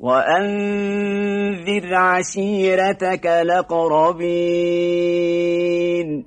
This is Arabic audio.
وأنذر عشيرتك لقربين